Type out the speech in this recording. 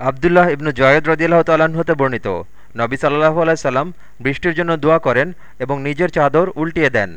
আবদুল্লাহ ইবনু জয়েদ রদিল্লাহ হতে বর্ণিত। নবী সাল্লাহ আলাইসাল্লাম বৃষ্টির জন্য দোয়া করেন এবং নিজের চাদর উল্টিয়ে দেন।